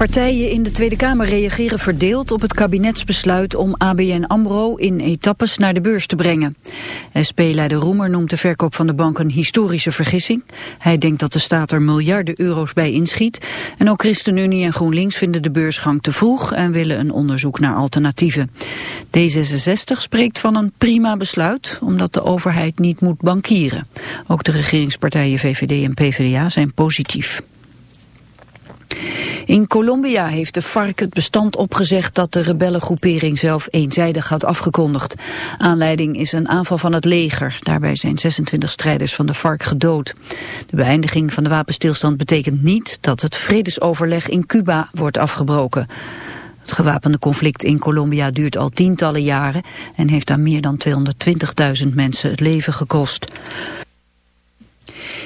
Partijen in de Tweede Kamer reageren verdeeld op het kabinetsbesluit om ABN AMRO in etappes naar de beurs te brengen. SP-leider Roemer noemt de verkoop van de bank een historische vergissing. Hij denkt dat de staat er miljarden euro's bij inschiet. En ook ChristenUnie en GroenLinks vinden de beursgang te vroeg en willen een onderzoek naar alternatieven. D66 spreekt van een prima besluit, omdat de overheid niet moet bankieren. Ook de regeringspartijen VVD en PvdA zijn positief. In Colombia heeft de FARC het bestand opgezegd dat de rebellengroepering zelf eenzijdig had afgekondigd. Aanleiding is een aanval van het leger. Daarbij zijn 26 strijders van de FARC gedood. De beëindiging van de wapenstilstand betekent niet dat het vredesoverleg in Cuba wordt afgebroken. Het gewapende conflict in Colombia duurt al tientallen jaren en heeft aan meer dan 220.000 mensen het leven gekost.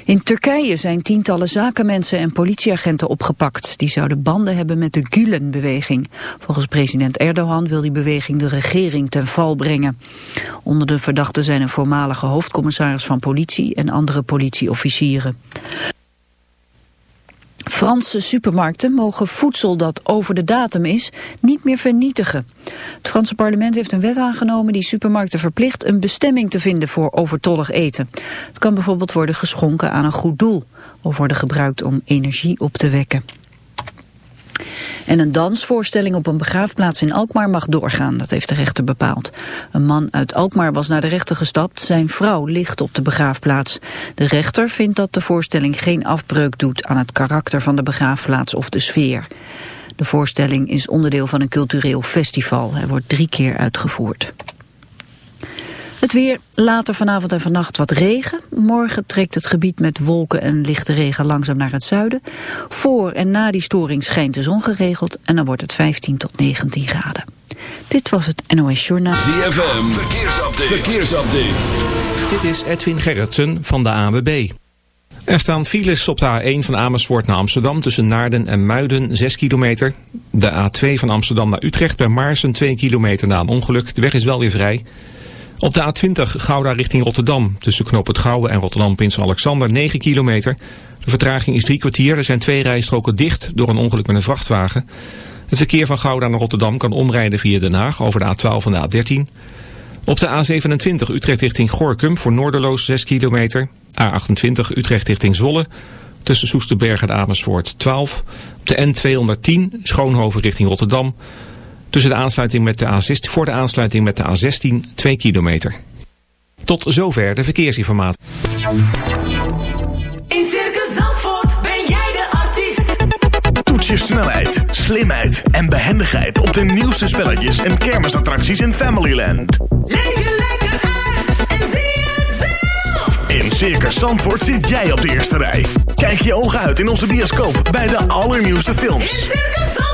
In Turkije zijn tientallen zakenmensen en politieagenten opgepakt. Die zouden banden hebben met de Gülen-beweging. Volgens president Erdogan wil die beweging de regering ten val brengen. Onder de verdachten zijn een voormalige hoofdcommissaris van politie en andere politieofficieren. Franse supermarkten mogen voedsel dat over de datum is niet meer vernietigen. Het Franse parlement heeft een wet aangenomen die supermarkten verplicht een bestemming te vinden voor overtollig eten. Het kan bijvoorbeeld worden geschonken aan een goed doel of worden gebruikt om energie op te wekken. En een dansvoorstelling op een begraafplaats in Alkmaar mag doorgaan, dat heeft de rechter bepaald. Een man uit Alkmaar was naar de rechter gestapt, zijn vrouw ligt op de begraafplaats. De rechter vindt dat de voorstelling geen afbreuk doet aan het karakter van de begraafplaats of de sfeer. De voorstelling is onderdeel van een cultureel festival. Hij wordt drie keer uitgevoerd. Het weer, later vanavond en vannacht wat regen. Morgen trekt het gebied met wolken en lichte regen langzaam naar het zuiden. Voor en na die storing schijnt de zon geregeld en dan wordt het 15 tot 19 graden. Dit was het NOS Journaal. ZFM, verkeersupdate. verkeersupdate. Dit is Edwin Gerritsen van de AWB. Er staan files op de A1 van Amersfoort naar Amsterdam tussen Naarden en Muiden 6 kilometer. De A2 van Amsterdam naar Utrecht bij Maarsen 2 kilometer na een ongeluk. De weg is wel weer vrij. Op de A20 Gouda richting Rotterdam. Tussen Knoop het Gouwen en Rotterdam Prins Alexander 9 kilometer. De vertraging is drie kwartier. Er zijn twee rijstroken dicht door een ongeluk met een vrachtwagen. Het verkeer van Gouda naar Rotterdam kan omrijden via Den Haag over de A12 en de A13. Op de A27 Utrecht richting Gorkum voor Noorderloos 6 kilometer. A28 Utrecht richting Zwolle. Tussen Soesterberg en Amersfoort 12. Op de N210 Schoonhoven richting Rotterdam. Tussen de aansluiting met de A16, voor de aansluiting met de A16 2 kilometer. Tot zover de verkeersinformatie. In Circus Zandvoort ben jij de artiest. Toets je snelheid, slimheid en behendigheid op de nieuwste spelletjes en kermisattracties in Familyland. Leef je lekker uit en zie het zelf. In Circus Zandvoort zit jij op de eerste rij. Kijk je ogen uit in onze bioscoop bij de allernieuwste films. In Circus Zandvoort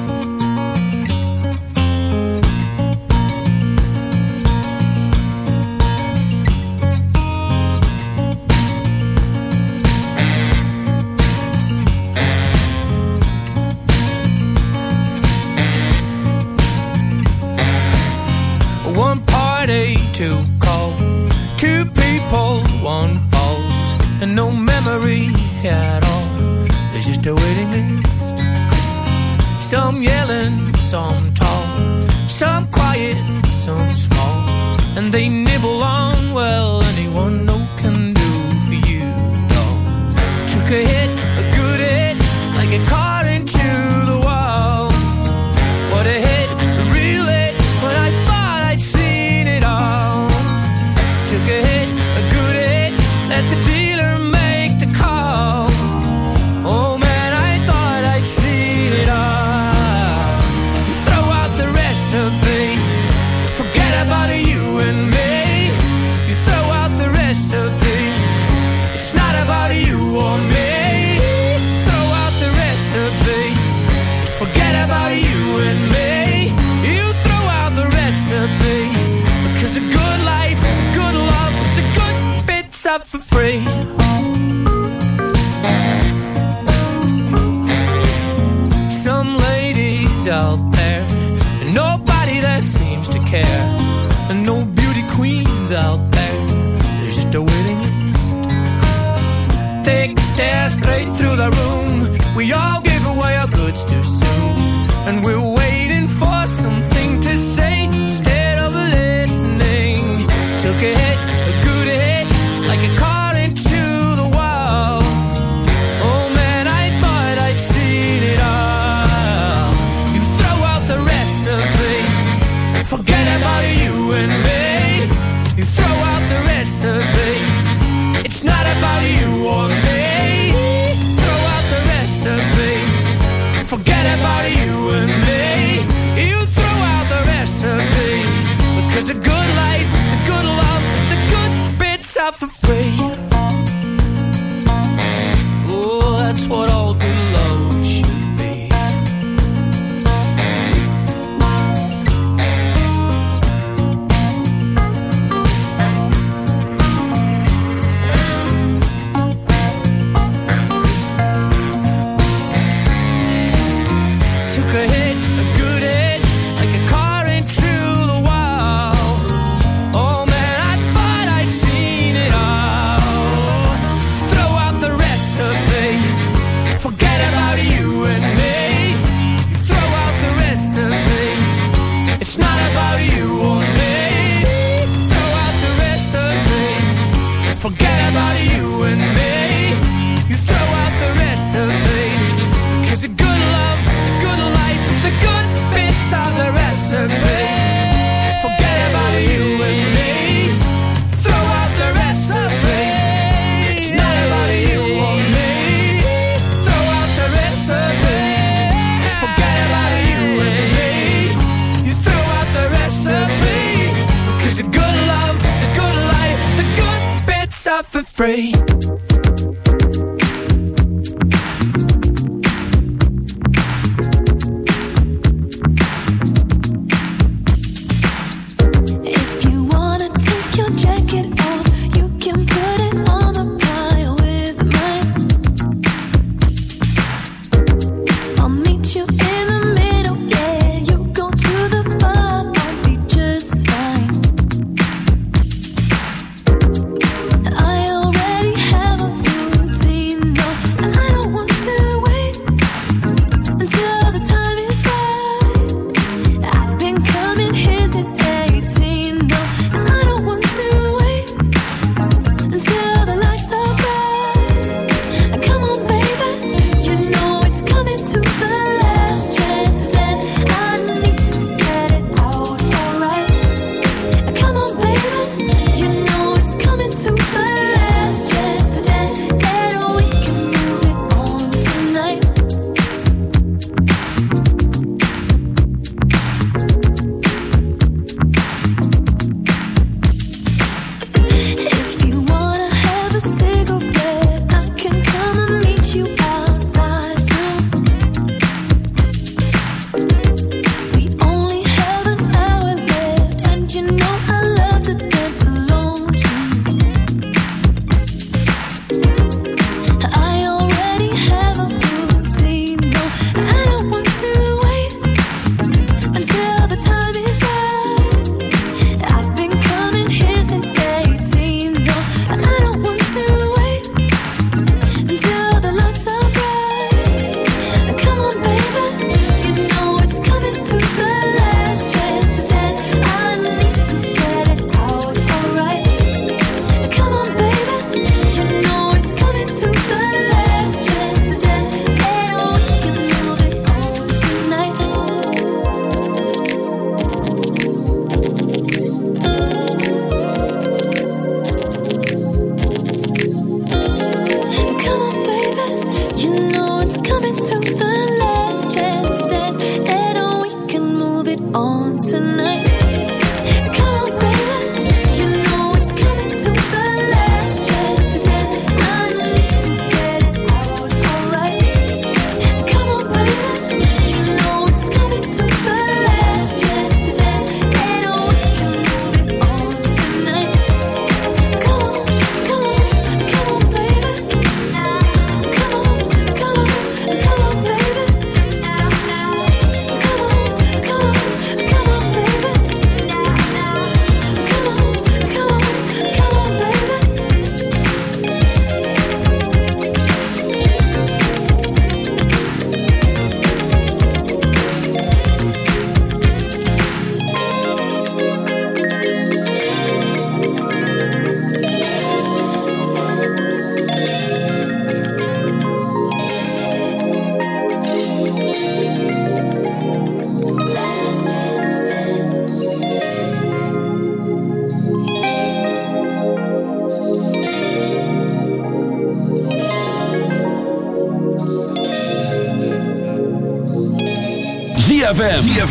too cold. Two people, one pose, and no memory at all. There's just a waiting list. Some yelling, some tall, some quiet, some small, and they nibble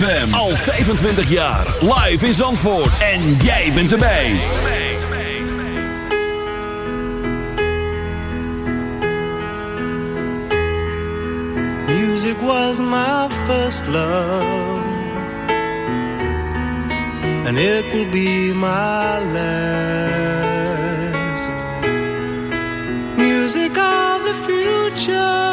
ZFM. Al 25 jaar. Live in Zandvoort. En jij bent erbij. Music was my first love. And it will be my last. Music of the future.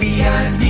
Maybe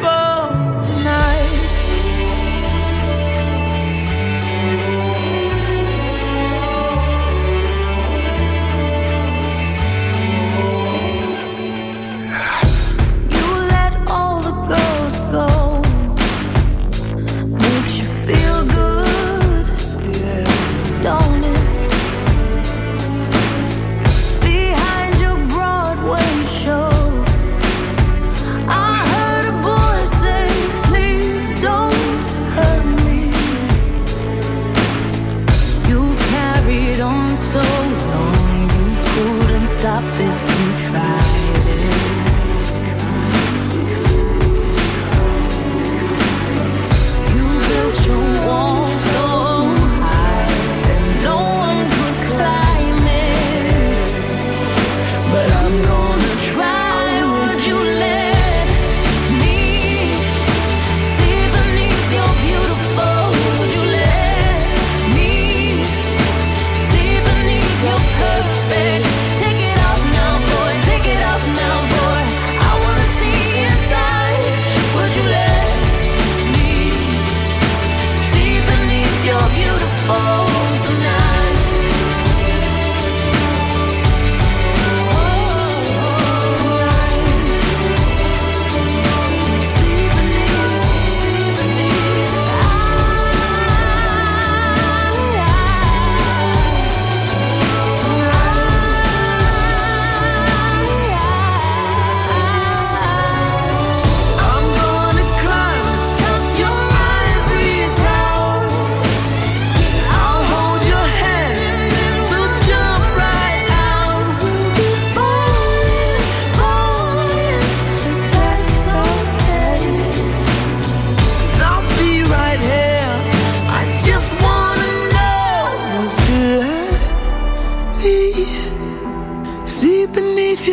people